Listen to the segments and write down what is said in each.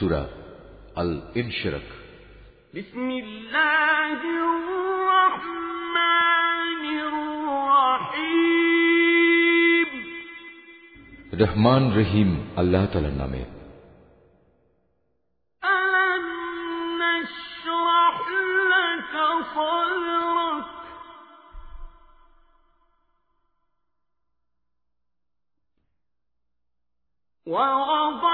سورة الانشرك بسم الله الرحمن الرحيم. رحمان رحيم الله تعالى نامه. ألم نشرح لك صدرك؟ ووضع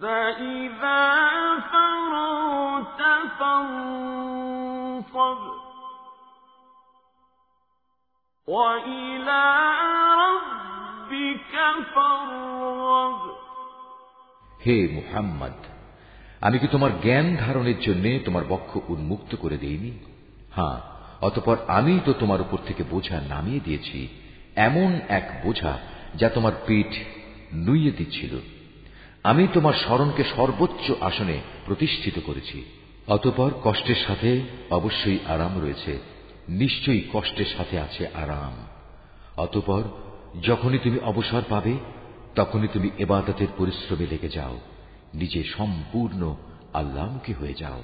فإذا فرغت فانصب وإلى ربك فارغب হে মুহাম্মদ আমি কি তোমার জ্ঞান ধারণের জন্য তোমার বক্ষ উন্মুক্ত করে দেইনি হ্যাঁ অতপর আমি তো তোমার উপর থেকে বোঝা নামিয়ে দিয়েছি এমন এক বোঝা যা তোমার পিঠ নুইয়ে দিচ্ছিল আমি তোমার স্মরণকে সর্বোচ্চ আসনে প্রতিষ্ঠিত করেছি। অতপর কষ্টের সাথে অবশ্যই আরাম রয়েছে। নিশ্চয়ই কষ্টের সাথে আছে আরাম। অতপর যখনই তুমি অবসর পাবে, তখনই তুমি এবাদতের পরিশ্রমে লেগে যাও। নিজে সম্পূর্ণ আল্লাহমুখী হয়ে যাও।